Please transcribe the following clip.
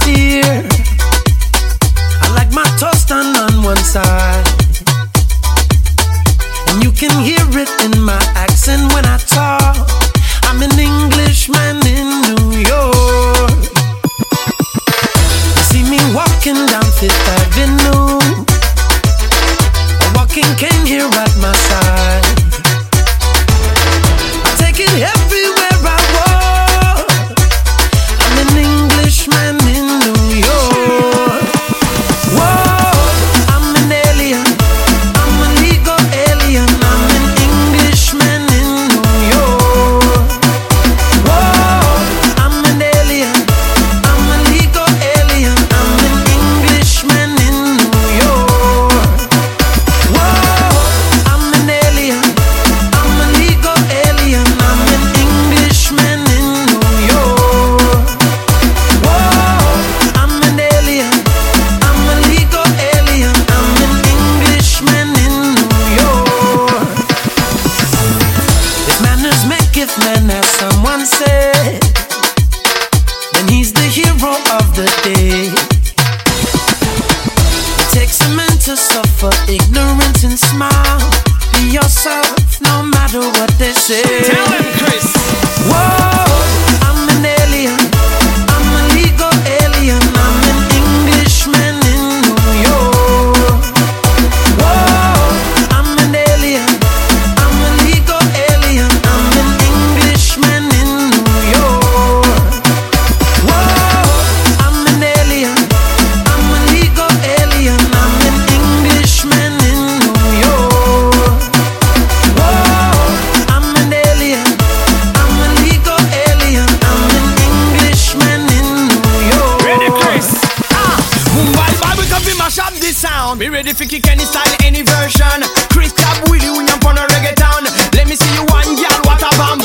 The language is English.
dear. I like my toast done on one side. And you can hear it in my accent when I talk. I'm an Englishman in New York. You see me walking down Fifth Avenue. A walking cane here at my side. To suffer ignorance and smile. Be yourself, no matter what they say. Tell them, Chris. Whoa, ready for kick any style, any version. Cris Cab, Willy William, on a reggaeton. Let me see you one, girl, what a bomb.